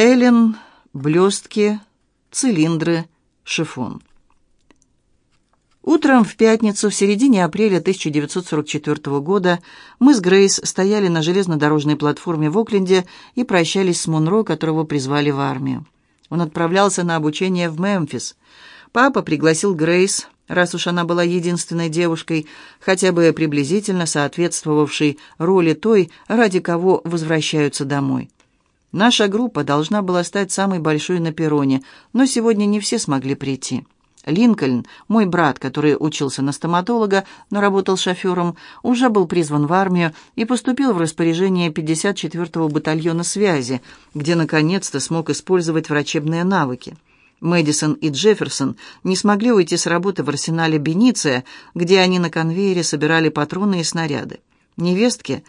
Эллен, блестки, цилиндры, шифон. Утром в пятницу, в середине апреля 1944 года, мы с Грейс стояли на железнодорожной платформе в Окленде и прощались с Монро, которого призвали в армию. Он отправлялся на обучение в Мемфис. Папа пригласил Грейс, раз уж она была единственной девушкой, хотя бы приблизительно соответствовавшей роли той, ради кого возвращаются домой. Наша группа должна была стать самой большой на перроне, но сегодня не все смогли прийти. Линкольн, мой брат, который учился на стоматолога, но работал шофером, уже был призван в армию и поступил в распоряжение 54-го батальона связи, где наконец-то смог использовать врачебные навыки. Мэдисон и Джефферсон не смогли уйти с работы в арсенале Бениция, где они на конвейере собирали патроны и снаряды. Невестки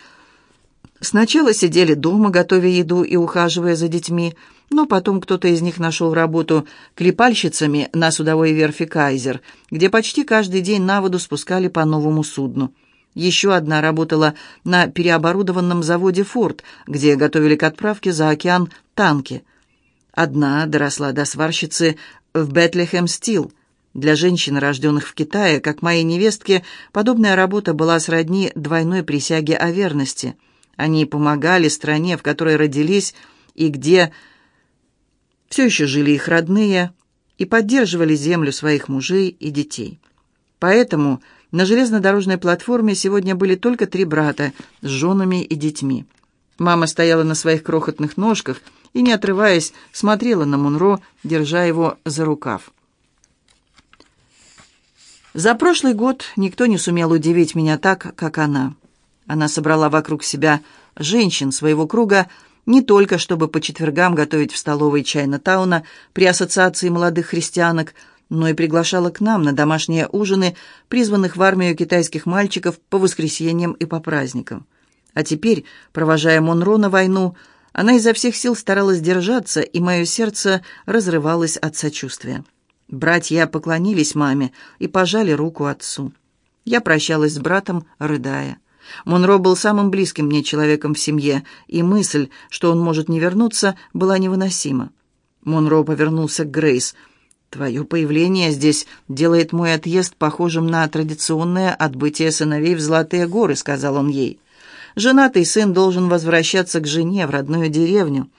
сначала сидели дома, готовя еду и ухаживая за детьми, но потом кто-то из них нашел работу клепальщицами на судовой верфи «Кайзер», где почти каждый день на воду спускали по новому судну. Еще одна работала на переоборудованном заводе «Форд», где готовили к отправке за океан танки. Одна доросла до сварщицы в «Бетлехем Стил». Для женщин, рожденных в Китае, как моей невестке, подобная работа была сродни двойной присяге о верности. Они помогали стране, в которой родились и где все еще жили их родные и поддерживали землю своих мужей и детей. Поэтому на железнодорожной платформе сегодня были только три брата с женами и детьми. Мама стояла на своих крохотных ножках и, не отрываясь, смотрела на Мунро, держа его за рукав. За прошлый год никто не сумел удивить меня так, как она. Она собрала вокруг себя женщин своего круга, не только чтобы по четвергам готовить в столовой Чайна-тауна при Ассоциации молодых христианок, но и приглашала к нам на домашние ужины, призванных в армию китайских мальчиков по воскресеньям и по праздникам. А теперь, провожая Монро на войну, она изо всех сил старалась держаться, и мое сердце разрывалось от сочувствия. Братья поклонились маме и пожали руку отцу. Я прощалась с братом, рыдая. Монро был самым близким мне человеком в семье, и мысль, что он может не вернуться, была невыносима. Монро повернулся к Грейс. «Твое появление здесь делает мой отъезд похожим на традиционное отбытие сыновей в Золотые горы», — сказал он ей. «Женатый сын должен возвращаться к жене в родную деревню.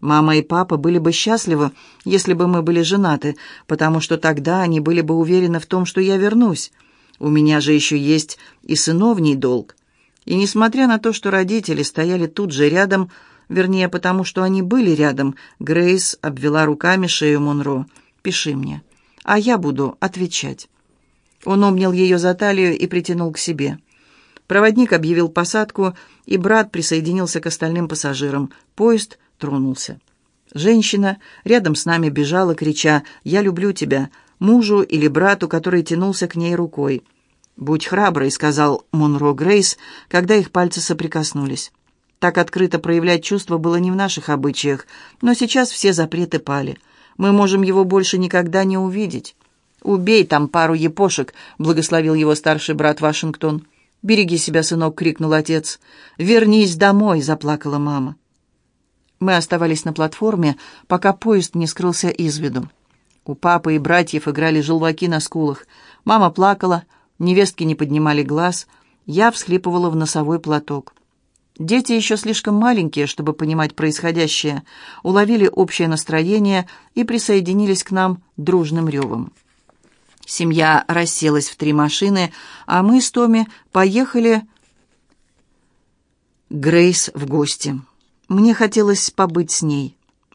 Мама и папа были бы счастливы, если бы мы были женаты, потому что тогда они были бы уверены в том, что я вернусь. У меня же еще есть и сыновний долг. И несмотря на то, что родители стояли тут же рядом, вернее, потому что они были рядом, Грейс обвела руками шею Монро. «Пиши мне, а я буду отвечать». Он обнял ее за талию и притянул к себе. Проводник объявил посадку, и брат присоединился к остальным пассажирам. Поезд тронулся. Женщина рядом с нами бежала, крича «Я люблю тебя», мужу или брату, который тянулся к ней рукой. «Будь храброй», — сказал Монро Грейс, когда их пальцы соприкоснулись. Так открыто проявлять чувства было не в наших обычаях, но сейчас все запреты пали. Мы можем его больше никогда не увидеть. «Убей там пару епошек», — благословил его старший брат Вашингтон. «Береги себя, сынок», — крикнул отец. «Вернись домой», — заплакала мама. Мы оставались на платформе, пока поезд не скрылся из виду. У папы и братьев играли желваки на скулах. Мама плакала, — Невестки не поднимали глаз, я всхлипывала в носовой платок. Дети еще слишком маленькие, чтобы понимать происходящее, уловили общее настроение и присоединились к нам дружным ревом. Семья расселась в три машины, а мы с Томи поехали Грейс в гости. Мне хотелось побыть с ней.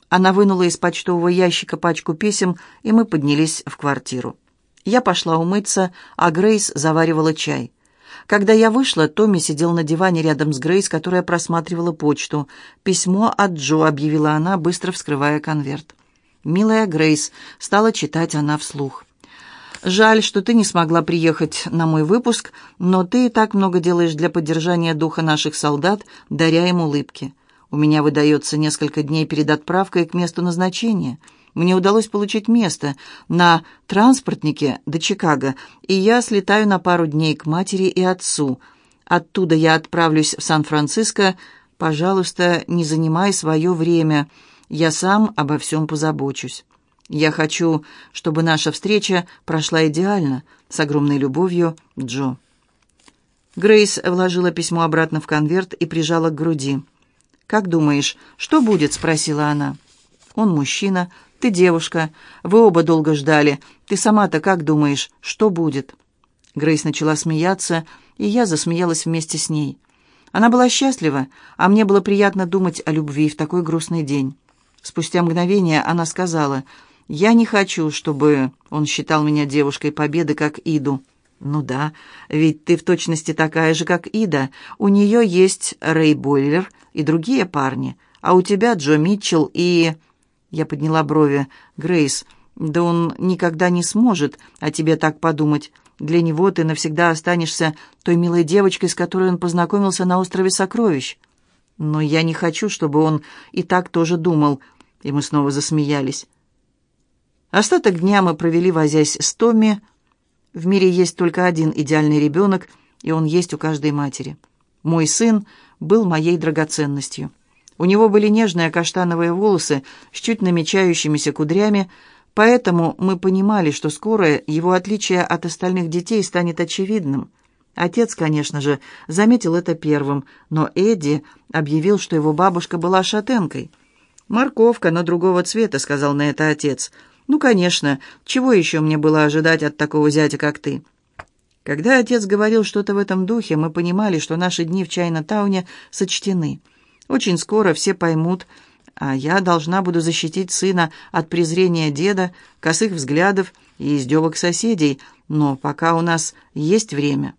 Она вынула из почтового ящика пачку писем, и мы поднялись в квартиру. Я пошла умыться, а Грейс заваривала чай. Когда я вышла, Томми сидел на диване рядом с Грейс, которая просматривала почту. «Письмо от Джо», — объявила она, быстро вскрывая конверт. «Милая Грейс», — стала читать она вслух. «Жаль, что ты не смогла приехать на мой выпуск, но ты и так много делаешь для поддержания духа наших солдат, даря им улыбки. У меня выдается несколько дней перед отправкой к месту назначения». Мне удалось получить место на транспортнике до Чикаго, и я слетаю на пару дней к матери и отцу. Оттуда я отправлюсь в Сан-Франциско. Пожалуйста, не занимай свое время. Я сам обо всем позабочусь. Я хочу, чтобы наша встреча прошла идеально. С огромной любовью, Джо». Грейс вложила письмо обратно в конверт и прижала к груди. «Как думаешь, что будет?» — спросила она. «Он мужчина, ты девушка. Вы оба долго ждали. Ты сама-то как думаешь, что будет?» Грейс начала смеяться, и я засмеялась вместе с ней. Она была счастлива, а мне было приятно думать о любви в такой грустный день. Спустя мгновение она сказала, «Я не хочу, чтобы он считал меня девушкой победы, как Иду». «Ну да, ведь ты в точности такая же, как Ида. У нее есть Рэй Бойлер и другие парни, а у тебя Джо Митчелл и...» Я подняла брови. «Грейс, да он никогда не сможет о тебе так подумать. Для него ты навсегда останешься той милой девочкой, с которой он познакомился на острове Сокровищ. Но я не хочу, чтобы он и так тоже думал». И мы снова засмеялись. Остаток дня мы провели, возясь с Томми. В мире есть только один идеальный ребенок, и он есть у каждой матери. Мой сын был моей драгоценностью. У него были нежные каштановые волосы с чуть намечающимися кудрями, поэтому мы понимали, что скоро его отличие от остальных детей станет очевидным. Отец, конечно же, заметил это первым, но Эдди объявил, что его бабушка была шатенкой. «Морковка, но другого цвета», — сказал на это отец. «Ну, конечно, чего еще мне было ожидать от такого зятя, как ты?» Когда отец говорил что-то в этом духе, мы понимали, что наши дни в Чайна-тауне сочтены — очень скоро все поймут, а я должна буду защитить сына от презрения деда, косых взглядов и издевок соседей, но пока у нас есть время.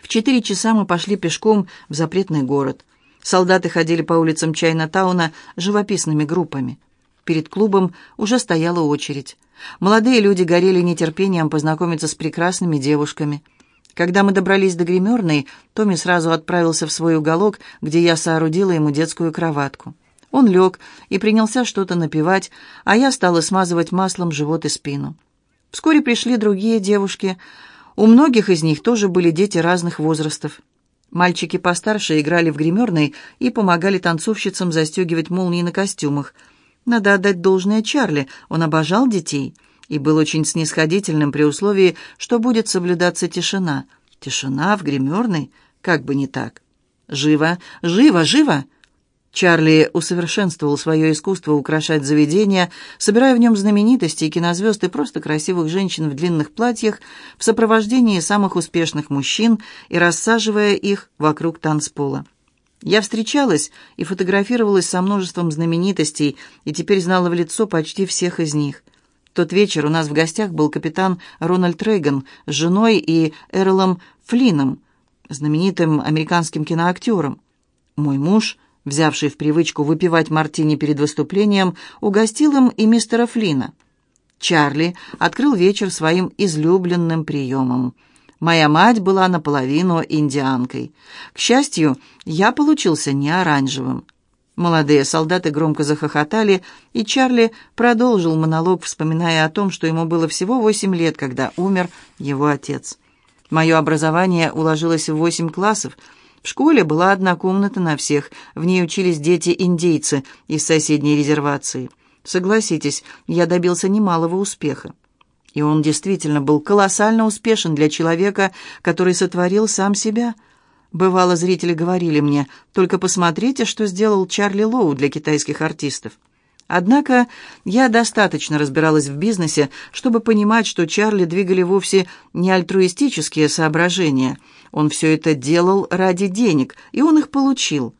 В четыре часа мы пошли пешком в запретный город. Солдаты ходили по улицам Чайна-тауна живописными группами. Перед клубом уже стояла очередь. Молодые люди горели нетерпением познакомиться с прекрасными девушками – когда мы добрались до гримерной, Томми сразу отправился в свой уголок, где я соорудила ему детскую кроватку. Он лег и принялся что-то напевать, а я стала смазывать маслом живот и спину. Вскоре пришли другие девушки. У многих из них тоже были дети разных возрастов. Мальчики постарше играли в гримерной и помогали танцовщицам застегивать молнии на костюмах. Надо отдать должное Чарли, он обожал детей — и был очень снисходительным при условии, что будет соблюдаться тишина. Тишина в гримерной? Как бы не так. «Живо! Живо! Живо!» Чарли усовершенствовал свое искусство украшать заведения, собирая в нем знаменитости и кинозвезд и просто красивых женщин в длинных платьях в сопровождении самых успешных мужчин и рассаживая их вокруг танцпола. Я встречалась и фотографировалась со множеством знаменитостей и теперь знала в лицо почти всех из них тот вечер у нас в гостях был капитан Рональд Рейган с женой и Эрлом Флином, знаменитым американским киноактером. Мой муж, взявший в привычку выпивать мартини перед выступлением, угостил им и мистера Флина. Чарли открыл вечер своим излюбленным приемом. Моя мать была наполовину индианкой. К счастью, я получился не оранжевым. Молодые солдаты громко захохотали, и Чарли продолжил монолог, вспоминая о том, что ему было всего восемь лет, когда умер его отец. Мое образование уложилось в восемь классов. В школе была одна комната на всех, в ней учились дети-индейцы из соседней резервации. Согласитесь, я добился немалого успеха. И он действительно был колоссально успешен для человека, который сотворил сам себя – Бывало, зрители говорили мне, только посмотрите, что сделал Чарли Лоу для китайских артистов. Однако я достаточно разбиралась в бизнесе, чтобы понимать, что Чарли двигали вовсе не альтруистические соображения. Он все это делал ради денег, и он их получил.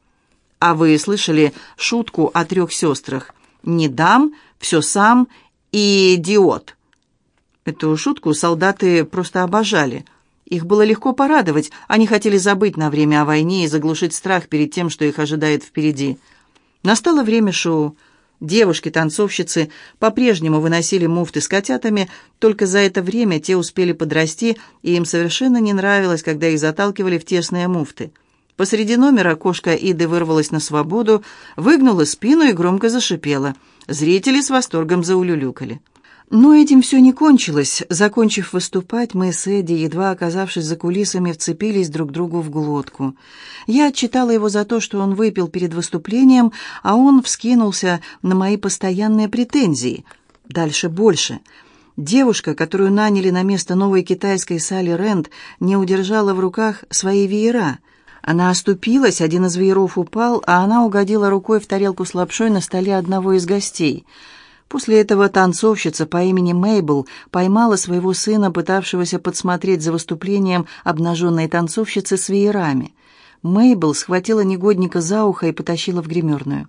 А вы слышали шутку о трех сестрах? «Не дам, все сам и идиот». Эту шутку солдаты просто обожали – их было легко порадовать, они хотели забыть на время о войне и заглушить страх перед тем, что их ожидает впереди. Настало время шоу. Девушки-танцовщицы по-прежнему выносили муфты с котятами, только за это время те успели подрасти, и им совершенно не нравилось, когда их заталкивали в тесные муфты. Посреди номера кошка Иды вырвалась на свободу, выгнула спину и громко зашипела. Зрители с восторгом заулюлюкали. Но этим все не кончилось. Закончив выступать, мы с Эдди, едва оказавшись за кулисами, вцепились друг другу в глотку. Я отчитала его за то, что он выпил перед выступлением, а он вскинулся на мои постоянные претензии. Дальше больше. Девушка, которую наняли на место новой китайской Салли Рэнд, не удержала в руках свои веера. Она оступилась, один из вееров упал, а она угодила рукой в тарелку с лапшой на столе одного из гостей — После этого танцовщица по имени Мейбл поймала своего сына, пытавшегося подсмотреть за выступлением обнаженной танцовщицы с веерами. Мейбл схватила негодника за ухо и потащила в гримерную.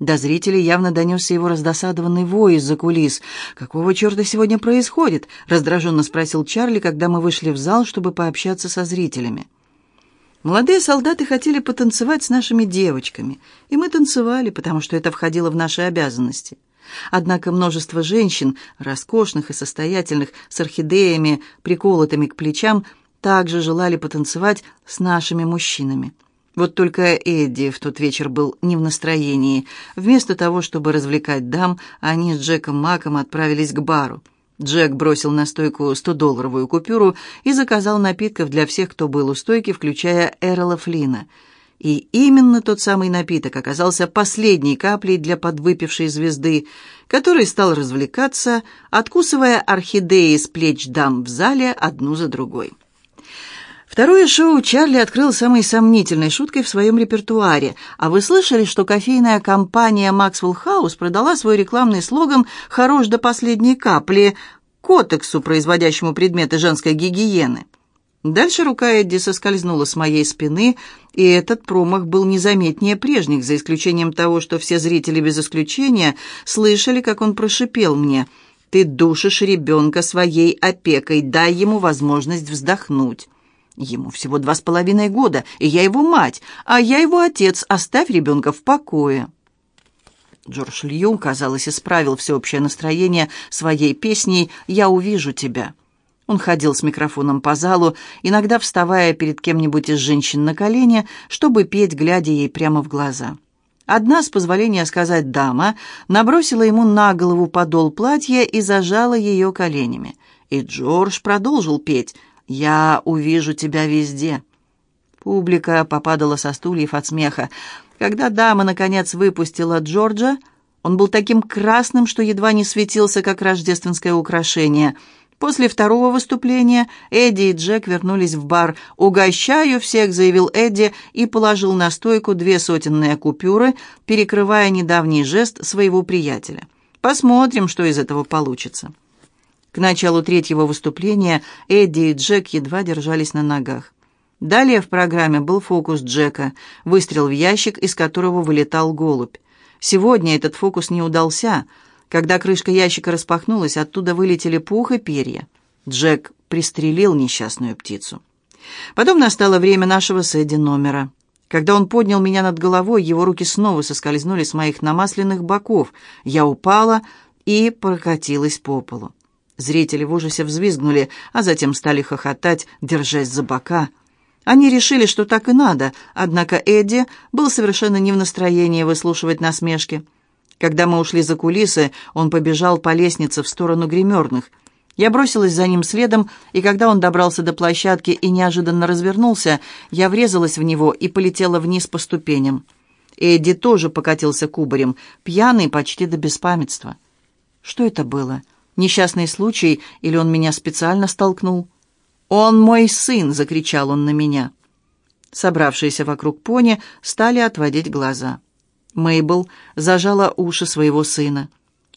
До зрителей явно донесся его раздосадованный вой из-за кулис. «Какого черта сегодня происходит?» — раздраженно спросил Чарли, когда мы вышли в зал, чтобы пообщаться со зрителями. Молодые солдаты хотели потанцевать с нашими девочками, и мы танцевали, потому что это входило в наши обязанности. Однако множество женщин, роскошных и состоятельных, с орхидеями, приколотыми к плечам, также желали потанцевать с нашими мужчинами. Вот только Эдди в тот вечер был не в настроении. Вместо того, чтобы развлекать дам, они с Джеком Маком отправились к бару. Джек бросил на стойку 100-долларовую купюру и заказал напитков для всех, кто был у стойки, включая Эрла Флина – и именно тот самый напиток оказался последней каплей для подвыпившей звезды, который стал развлекаться, откусывая орхидеи с плеч дам в зале одну за другой. Второе шоу Чарли открыл самой сомнительной шуткой в своем репертуаре. А вы слышали, что кофейная компания «Максвелл Хаус» продала свой рекламный слоган «Хорош до последней капли» Котексу, производящему предметы женской гигиены? Дальше рука Эдди соскользнула с моей спины, и этот промах был незаметнее прежних, за исключением того, что все зрители без исключения слышали, как он прошипел мне «Ты душишь ребенка своей опекой, дай ему возможность вздохнуть». Ему всего два с половиной года, и я его мать, а я его отец, оставь ребенка в покое. Джордж Лью, казалось, исправил всеобщее настроение своей песней «Я увижу тебя». Он ходил с микрофоном по залу, иногда вставая перед кем-нибудь из женщин на колени, чтобы петь, глядя ей прямо в глаза. Одна, с позволения сказать дама, набросила ему на голову подол платья и зажала ее коленями. И Джордж продолжил петь «Я увижу тебя везде». Публика попадала со стульев от смеха. Когда дама, наконец, выпустила Джорджа, он был таким красным, что едва не светился, как рождественское украшение — После второго выступления Эдди и Джек вернулись в бар. «Угощаю всех», — заявил Эдди и положил на стойку две сотенные купюры, перекрывая недавний жест своего приятеля. «Посмотрим, что из этого получится». К началу третьего выступления Эдди и Джек едва держались на ногах. Далее в программе был фокус Джека, выстрел в ящик, из которого вылетал голубь. Сегодня этот фокус не удался — когда крышка ящика распахнулась, оттуда вылетели пух и перья. Джек пристрелил несчастную птицу. Потом настало время нашего с Эдди номера. Когда он поднял меня над головой, его руки снова соскользнули с моих намасленных боков. Я упала и прокатилась по полу. Зрители в ужасе взвизгнули, а затем стали хохотать, держась за бока. Они решили, что так и надо, однако Эдди был совершенно не в настроении выслушивать насмешки. Когда мы ушли за кулисы, он побежал по лестнице в сторону гримерных. Я бросилась за ним следом, и когда он добрался до площадки и неожиданно развернулся, я врезалась в него и полетела вниз по ступеням. Эдди тоже покатился кубарем, пьяный почти до беспамятства. Что это было? Несчастный случай или он меня специально столкнул? «Он мой сын!» — закричал он на меня. Собравшиеся вокруг пони стали отводить глаза. Мейбл зажала уши своего сына.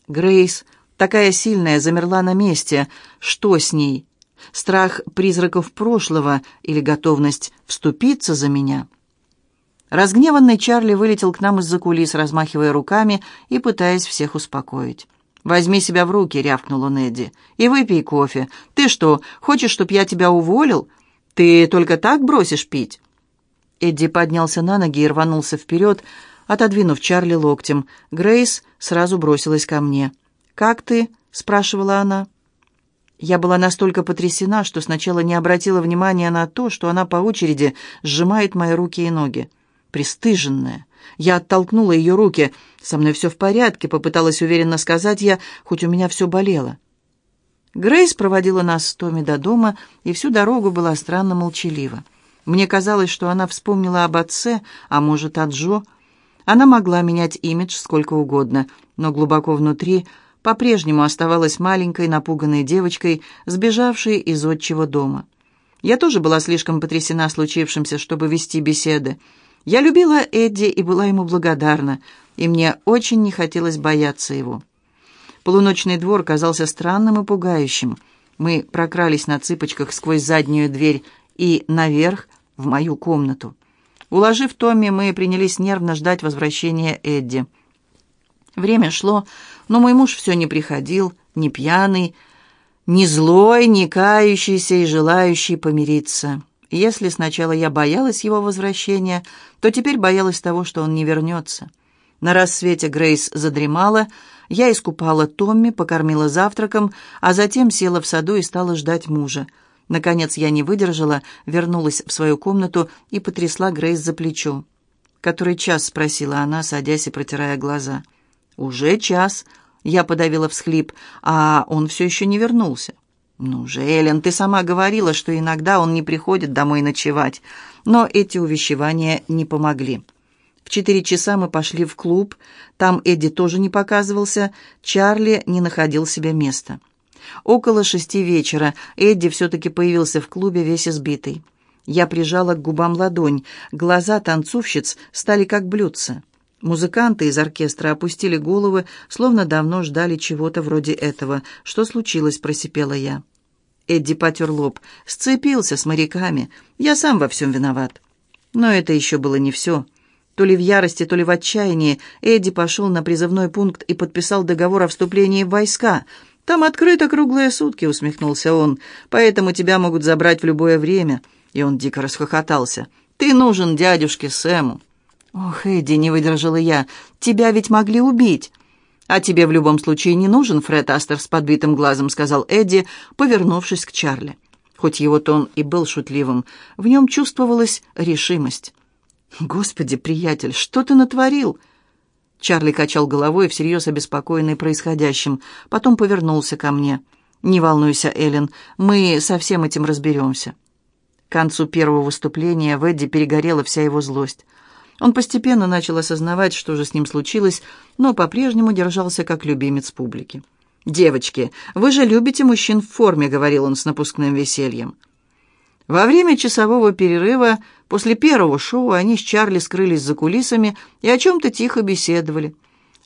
Грейс, такая сильная, замерла на месте. Что с ней? Страх призраков прошлого или готовность вступиться за меня? Разгневанный Чарли вылетел к нам из-за кулис, размахивая руками и пытаясь всех успокоить. «Возьми себя в руки», — рявкнул он Эдди, — «и выпей кофе. Ты что, хочешь, чтоб я тебя уволил? Ты только так бросишь пить?» Эдди поднялся на ноги и рванулся вперед, — Отодвинув Чарли локтем, Грейс сразу бросилась ко мне. «Как ты?» — спрашивала она. Я была настолько потрясена, что сначала не обратила внимания на то, что она по очереди сжимает мои руки и ноги. Престыженная. Я оттолкнула ее руки. «Со мной все в порядке», — попыталась уверенно сказать я, хоть у меня все болело. Грейс проводила нас с Томми до дома, и всю дорогу была странно молчалива. Мне казалось, что она вспомнила об отце, а может, о Джо. Она могла менять имидж сколько угодно, но глубоко внутри по-прежнему оставалась маленькой напуганной девочкой, сбежавшей из отчего дома. Я тоже была слишком потрясена случившимся, чтобы вести беседы. Я любила Эдди и была ему благодарна, и мне очень не хотелось бояться его. Полуночный двор казался странным и пугающим. Мы прокрались на цыпочках сквозь заднюю дверь и наверх, в мою комнату. Уложив Томми, мы принялись нервно ждать возвращения Эдди. Время шло, но мой муж все не приходил, ни пьяный, ни злой, ни кающийся и желающий помириться. Если сначала я боялась его возвращения, то теперь боялась того, что он не вернется. На рассвете Грейс задремала, я искупала Томми, покормила завтраком, а затем села в саду и стала ждать мужа. Наконец я не выдержала, вернулась в свою комнату и потрясла Грейс за плечо. «Который час?» — спросила она, садясь и протирая глаза. «Уже час», — я подавила всхлип, а он все еще не вернулся. «Ну же, Эллен, ты сама говорила, что иногда он не приходит домой ночевать». Но эти увещевания не помогли. В четыре часа мы пошли в клуб. Там Эдди тоже не показывался. Чарли не находил себе места. Около шести вечера Эдди все-таки появился в клубе весь избитый. Я прижала к губам ладонь. Глаза танцовщиц стали как блюдца. Музыканты из оркестра опустили головы, словно давно ждали чего-то вроде этого. «Что случилось?» — просипела я. Эдди потер лоб. «Сцепился с моряками. Я сам во всем виноват». Но это еще было не все. То ли в ярости, то ли в отчаянии Эдди пошел на призывной пункт и подписал договор о вступлении в войска. «Там открыто круглые сутки», — усмехнулся он, «поэтому тебя могут забрать в любое время». И он дико расхохотался. «Ты нужен дядюшке Сэму». «Ох, Эдди, не выдержала я, тебя ведь могли убить». «А тебе в любом случае не нужен Фред Астер с подбитым глазом», — сказал Эдди, повернувшись к Чарли. Хоть его тон и был шутливым, в нем чувствовалась решимость. «Господи, приятель, что ты натворил?» Чарли качал головой, всерьез обеспокоенный происходящим. Потом повернулся ко мне. «Не волнуйся, Эллен, мы со всем этим разберемся». К концу первого выступления в Эдди перегорела вся его злость. Он постепенно начал осознавать, что же с ним случилось, но по-прежнему держался как любимец публики. «Девочки, вы же любите мужчин в форме», — говорил он с напускным весельем. Во время часового перерыва после первого шоу они с Чарли скрылись за кулисами и о чем-то тихо беседовали.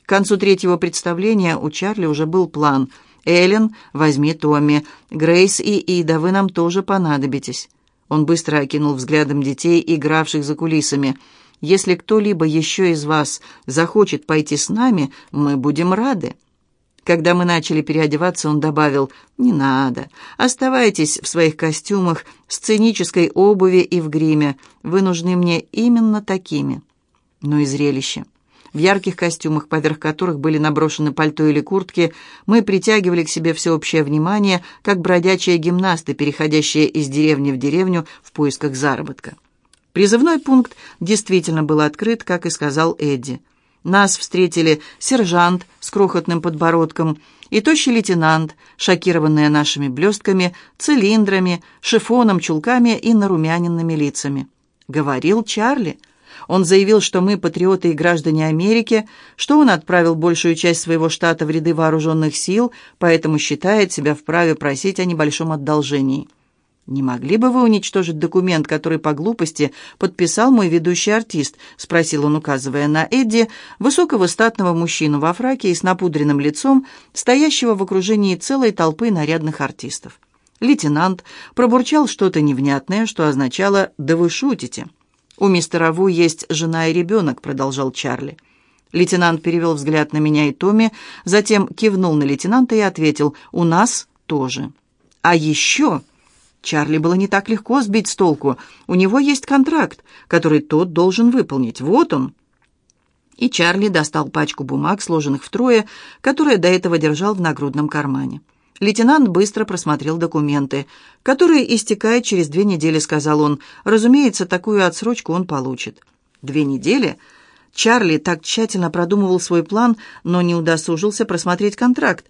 К концу третьего представления у Чарли уже был план. «Эллен, возьми Томми. Грейс и Ида, вы нам тоже понадобитесь». Он быстро окинул взглядом детей, игравших за кулисами. «Если кто-либо еще из вас захочет пойти с нами, мы будем рады». Когда мы начали переодеваться, он добавил «Не надо, оставайтесь в своих костюмах, сценической обуви и в гриме. Вы нужны мне именно такими». Ну и зрелище. В ярких костюмах, поверх которых были наброшены пальто или куртки, мы притягивали к себе всеобщее внимание, как бродячие гимнасты, переходящие из деревни в деревню в поисках заработка. Призывной пункт действительно был открыт, как и сказал Эдди. Нас встретили сержант с крохотным подбородком и тощий лейтенант, шокированные нашими блестками, цилиндрами, шифоном, чулками и нарумяненными лицами. Говорил Чарли. Он заявил, что мы патриоты и граждане Америки, что он отправил большую часть своего штата в ряды вооруженных сил, поэтому считает себя вправе просить о небольшом одолжении. «Не могли бы вы уничтожить документ, который по глупости подписал мой ведущий артист?» — спросил он, указывая на Эдди, высокого статного мужчину во фраке и с напудренным лицом, стоящего в окружении целой толпы нарядных артистов. Лейтенант пробурчал что-то невнятное, что означало «да вы шутите». «У мистера Ву есть жена и ребенок», — продолжал Чарли. Лейтенант перевел взгляд на меня и Томми, затем кивнул на лейтенанта и ответил «у нас тоже». «А еще...» Чарли было не так легко сбить с толку. У него есть контракт, который тот должен выполнить. Вот он. И Чарли достал пачку бумаг, сложенных втрое, которые до этого держал в нагрудном кармане. Лейтенант быстро просмотрел документы. «Которые истекают через две недели», — сказал он. «Разумеется, такую отсрочку он получит». «Две недели?» Чарли так тщательно продумывал свой план, но не удосужился просмотреть контракт.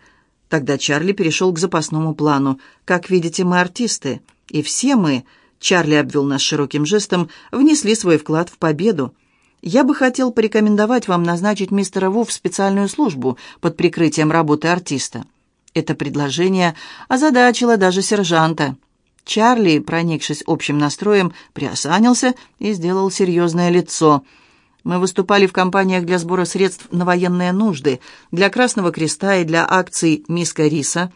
Тогда Чарли перешел к запасному плану. «Как видите, мы артисты, и все мы...» Чарли обвел нас широким жестом, внесли свой вклад в победу. Я бы хотел порекомендовать вам назначить мистера Ву в специальную службу под прикрытием работы артиста. Это предложение озадачило даже сержанта. Чарли, проникшись общим настроем, приосанился и сделал серьезное лицо. Мы выступали в кампаниях для сбора средств на военные нужды, для Красного Креста и для акций «Миска риса»,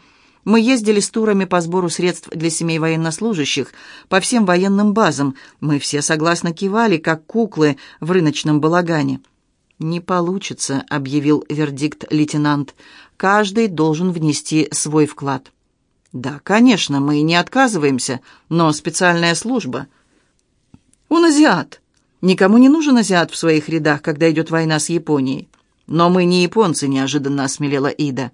мы ездили с турами по сбору средств для семей военнослужащих, по всем военным базам. Мы все согласно кивали, как куклы в рыночном балагане. «Не получится», — объявил вердикт лейтенант. «Каждый должен внести свой вклад». «Да, конечно, мы не отказываемся, но специальная служба». «Он азиат. Никому не нужен азиат в своих рядах, когда идет война с Японией». «Но мы не японцы», — неожиданно осмелела Ида.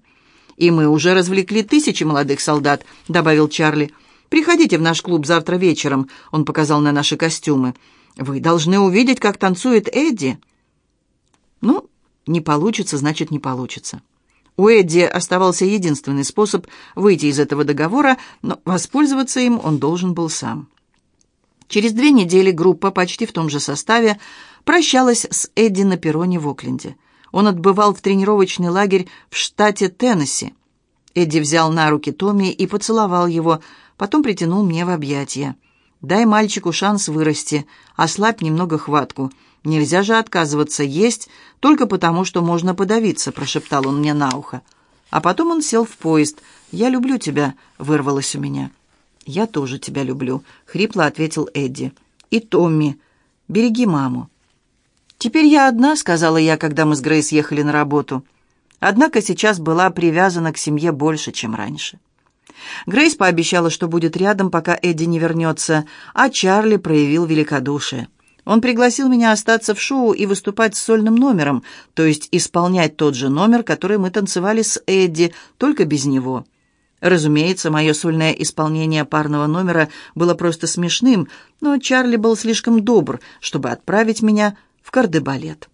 «И мы уже развлекли тысячи молодых солдат», — добавил Чарли. «Приходите в наш клуб завтра вечером», — он показал на наши костюмы. «Вы должны увидеть, как танцует Эдди». «Ну, не получится, значит, не получится». У Эдди оставался единственный способ выйти из этого договора, но воспользоваться им он должен был сам. Через две недели группа почти в том же составе прощалась с Эдди на перроне в Окленде. Он отбывал в тренировочный лагерь в штате Теннесси. Эдди взял на руки Томми и поцеловал его, потом притянул мне в объятия. «Дай мальчику шанс вырасти, ослабь немного хватку. Нельзя же отказываться есть только потому, что можно подавиться», — прошептал он мне на ухо. А потом он сел в поезд. «Я люблю тебя», — вырвалось у меня. «Я тоже тебя люблю», — хрипло ответил Эдди. «И Томми. Береги маму». «Теперь я одна», — сказала я, когда мы с Грейс ехали на работу. Однако сейчас была привязана к семье больше, чем раньше. Грейс пообещала, что будет рядом, пока Эдди не вернется, а Чарли проявил великодушие. Он пригласил меня остаться в шоу и выступать с сольным номером, то есть исполнять тот же номер, который мы танцевали с Эдди, только без него. Разумеется, мое сольное исполнение парного номера было просто смешным, но Чарли был слишком добр, чтобы отправить меня в кардебалет.